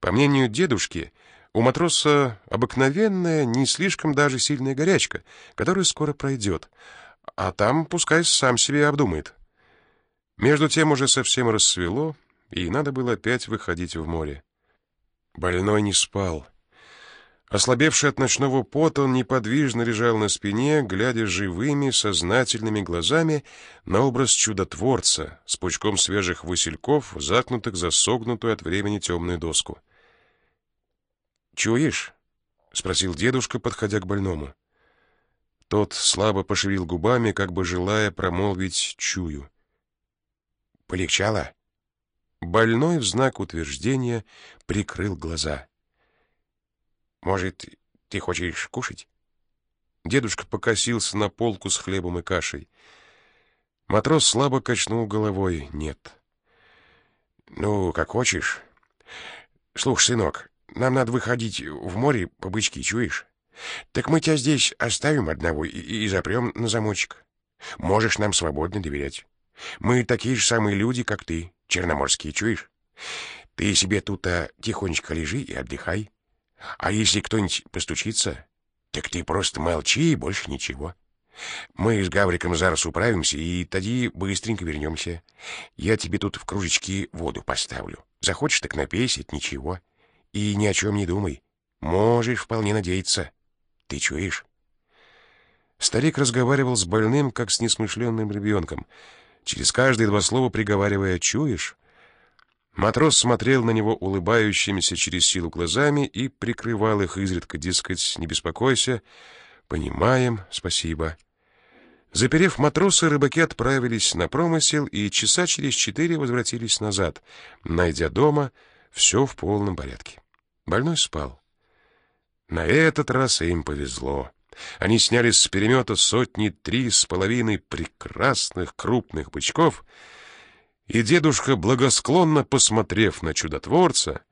По мнению дедушки, у матроса обыкновенная, не слишком даже сильная горячка, которая скоро пройдет, а там пускай сам себе обдумает. Между тем уже совсем рассвело, и надо было опять выходить в море. Больной не спал. Ослабевший от ночного пота, он неподвижно лежал на спине, глядя живыми, сознательными глазами на образ чудотворца с пучком свежих васильков, закнутых за согнутую от времени темную доску. «Чуешь?» — спросил дедушка, подходя к больному. Тот слабо пошевелил губами, как бы желая промолвить «чую». «Полегчало?» Больной в знак утверждения прикрыл глаза. «Может, ты хочешь кушать?» Дедушка покосился на полку с хлебом и кашей. Матрос слабо качнул головой. «Нет». «Ну, как хочешь. Слушай, сынок, нам надо выходить в море по бычки, чуешь? Так мы тебя здесь оставим одного и, и запрем на замочек. Можешь нам свободно доверять. Мы такие же самые люди, как ты, черноморские, чуешь? Ты себе тут а, тихонечко лежи и отдыхай. А если кто-нибудь постучится, так ты просто молчи и больше ничего. Мы с Гавриком зараз управимся, и тоді быстренько вернемся. Я тебе тут в кружечке воду поставлю. Захочешь, так напейся, ничего. И ни о чем не думай. Можешь вполне надеяться. Ты чуешь? Старик разговаривал с больным, как с несмышленным ребенком, через каждые два слова приговаривая «чуешь?». Матрос смотрел на него улыбающимися через силу глазами и прикрывал их изредка, дескать, «не беспокойся, понимаем, спасибо». Заперев матроса, рыбаки отправились на промысел и часа через четыре возвратились назад, найдя дома все в полном порядке. Больной спал. На этот раз им повезло. Они сняли с перемета сотни три с половиной прекрасных крупных бычков, и дедушка, благосклонно посмотрев на чудотворца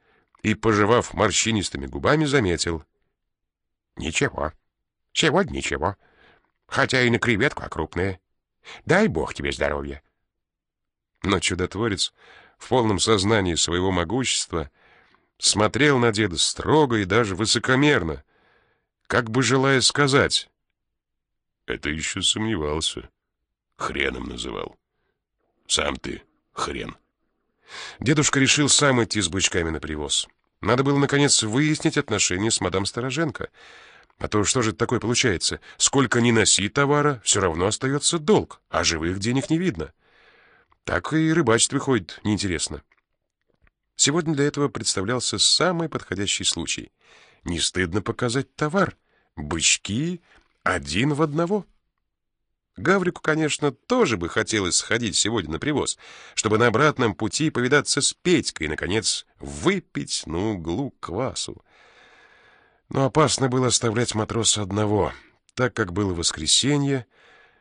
и пожевав морщинистыми губами, заметил. «Ничего. Сегодня ничего. Хотя и на креветку, а крупная. Дай бог тебе здоровья». Но чудотворец в полном сознании своего могущества смотрел на деда строго и даже высокомерно, как бы желая сказать. Это еще сомневался. Хреном называл. Сам ты хрен. Дедушка решил сам идти с бычками на привоз. Надо было, наконец, выяснить отношения с мадам Стороженко. А то что же такое получается? Сколько ни носи товара, все равно остается долг, а живых денег не видно. Так и рыбачить выходит неинтересно. Сегодня для этого представлялся самый подходящий случай. Не стыдно показать товар. Бычки один в одного. Гаврику, конечно, тоже бы хотелось сходить сегодня на привоз, чтобы на обратном пути повидаться с Петькой и, наконец, выпить на углу квасу. Но опасно было оставлять матроса одного, так как было воскресенье,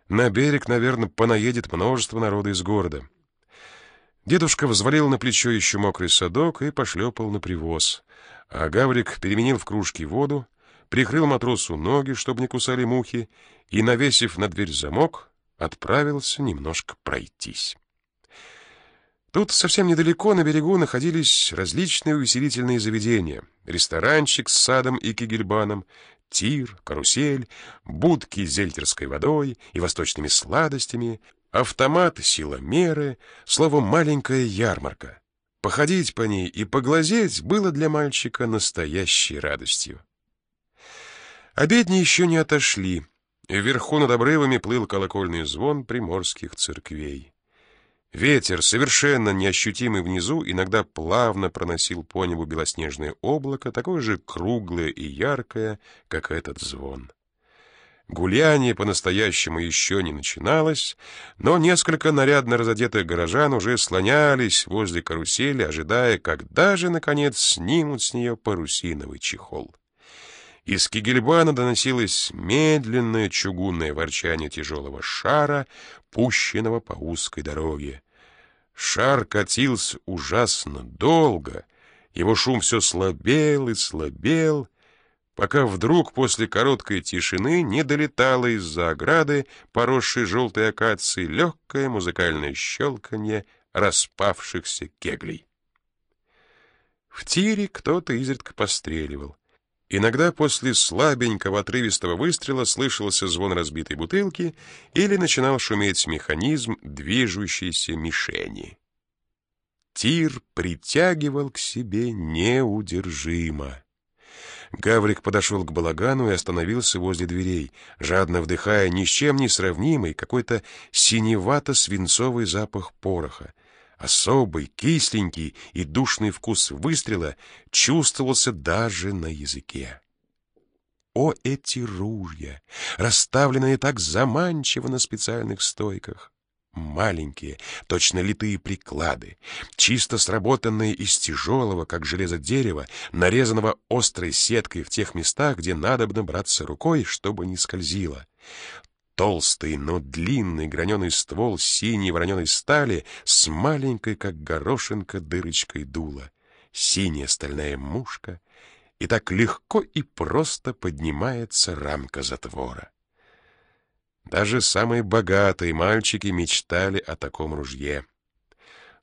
на берег, наверное, понаедет множество народа из города. Дедушка взвалил на плечо еще мокрый садок и пошлепал на привоз. А Гаврик переменил в кружке воду, прикрыл матросу ноги, чтобы не кусали мухи, и, навесив на дверь замок, отправился немножко пройтись. Тут совсем недалеко на берегу находились различные увеселительные заведения. Ресторанчик с садом и кигельбаном, тир, карусель, будки с зельтерской водой и восточными сладостями, Автомат, силомеры, словом, маленькая ярмарка. Походить по ней и поглазеть было для мальчика настоящей радостью. Обедни еще не отошли. Вверху над обрывами плыл колокольный звон приморских церквей. Ветер, совершенно неощутимый внизу, иногда плавно проносил по небу белоснежное облако, такое же круглое и яркое, как этот звон. Гуляние по-настоящему еще не начиналось, но несколько нарядно разодетых горожан уже слонялись возле карусели, ожидая, когда же, наконец, снимут с нее парусиновый чехол. Из Кигельбана доносилось медленное чугунное ворчание тяжелого шара, пущенного по узкой дороге. Шар катился ужасно долго, его шум все слабел и слабел, пока вдруг после короткой тишины не долетало из-за ограды, поросшей желтой акацией, легкое музыкальное щелканье распавшихся кеглей. В тире кто-то изредка постреливал. Иногда после слабенького отрывистого выстрела слышался звон разбитой бутылки или начинал шуметь механизм движущейся мишени. Тир притягивал к себе неудержимо. Гаврик подошел к балагану и остановился возле дверей, жадно вдыхая ни с чем не сравнимый какой-то синевато-свинцовый запах пороха. Особый, кисленький и душный вкус выстрела чувствовался даже на языке. О, эти ружья, расставленные так заманчиво на специальных стойках! Маленькие, точно литые приклады, чисто сработанные из тяжелого, как железо дерева, нарезанного острой сеткой в тех местах, где надобно браться рукой, чтобы не скользило. Толстый, но длинный граненый ствол синей вороненой стали с маленькой, как горошинка, дырочкой дула. Синяя стальная мушка, и так легко и просто поднимается рамка затвора. Даже самые богатые мальчики мечтали о таком ружье.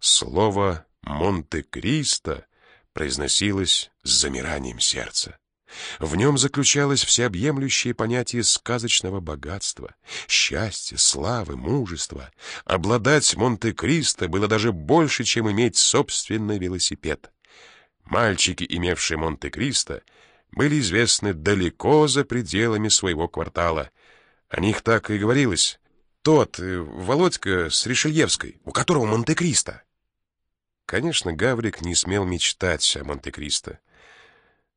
Слово «Монте-Кристо» произносилось с замиранием сердца. В нем заключалось всеобъемлющее понятие сказочного богатства, счастья, славы, мужества. Обладать Монте-Кристо было даже больше, чем иметь собственный велосипед. Мальчики, имевшие Монте-Кристо, были известны далеко за пределами своего квартала. О них так и говорилось. Тот, э, Володька с Ришельевской, у которого Монте-Кристо. Конечно, Гаврик не смел мечтать о Монте-Кристо.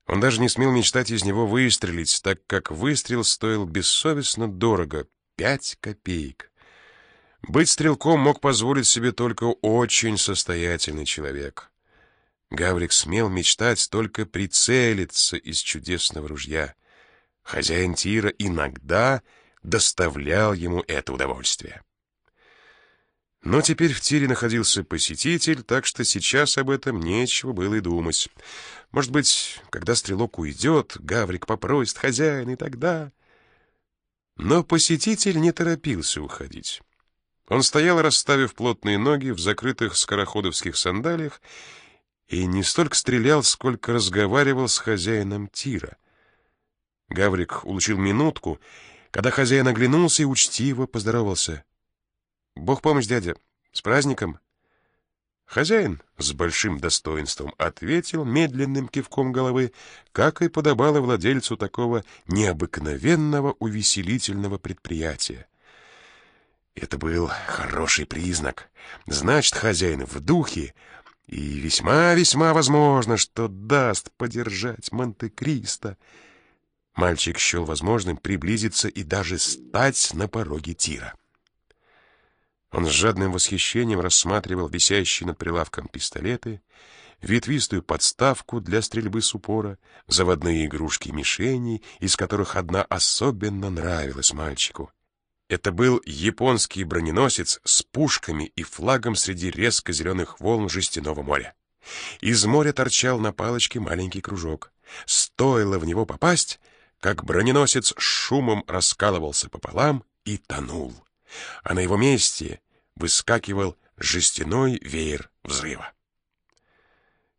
Он даже не смел мечтать из него выстрелить, так как выстрел стоил бессовестно дорого — пять копеек. Быть стрелком мог позволить себе только очень состоятельный человек. Гаврик смел мечтать только прицелиться из чудесного ружья. Хозяин тира иногда доставлял ему это удовольствие. Но теперь в тире находился посетитель, так что сейчас об этом нечего было и думать. Может быть, когда стрелок уйдет, Гаврик попросит хозяина, и тогда... Но посетитель не торопился уходить. Он стоял, расставив плотные ноги в закрытых скороходовских сандалиях, и не столько стрелял, сколько разговаривал с хозяином тира. Гаврик улучил минутку, когда хозяин оглянулся и учтиво поздоровался — Бог помощь, дядя. С праздником. Хозяин с большим достоинством ответил медленным кивком головы, как и подобало владельцу такого необыкновенного увеселительного предприятия. Это был хороший признак. Значит, хозяин в духе, и весьма-весьма возможно, что даст подержать Монте-Кристо. Мальчик счел возможным приблизиться и даже стать на пороге тира. Он с жадным восхищением рассматривал висящие над прилавком пистолеты, ветвистую подставку для стрельбы с упора, заводные игрушки мишеней, из которых одна особенно нравилась мальчику. Это был японский броненосец с пушками и флагом среди резко зеленых волн жестяного моря. Из моря торчал на палочке маленький кружок. Стоило в него попасть, как броненосец шумом раскалывался пополам и тонул. А на его месте выскакивал жестяной веер взрыва.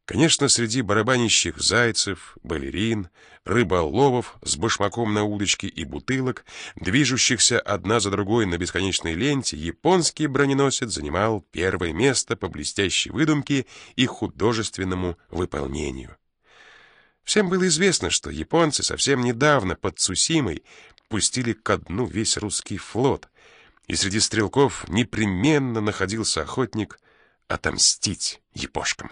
Конечно, среди барабанящих зайцев, балерин, рыболовов с башмаком на удочке и бутылок, движущихся одна за другой на бесконечной ленте, японский броненосец занимал первое место по блестящей выдумке и художественному выполнению. Всем было известно, что японцы совсем недавно под Цусимой пустили ко дну весь русский флот, и среди стрелков непременно находился охотник отомстить епошкам.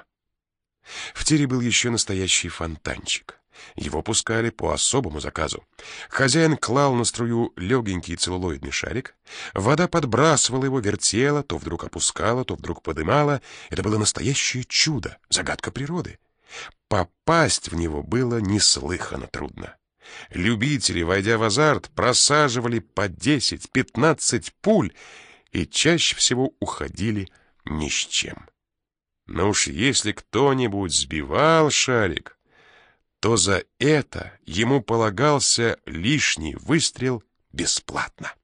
В тире был еще настоящий фонтанчик. Его пускали по особому заказу. Хозяин клал на струю легенький целлулоидный шарик, вода подбрасывала его, вертела, то вдруг опускала, то вдруг подымала. Это было настоящее чудо, загадка природы. Попасть в него было неслыханно трудно. Любители, войдя в азарт, просаживали по 10-15 пуль и чаще всего уходили ни с чем. Но уж если кто-нибудь сбивал шарик, то за это ему полагался лишний выстрел бесплатно.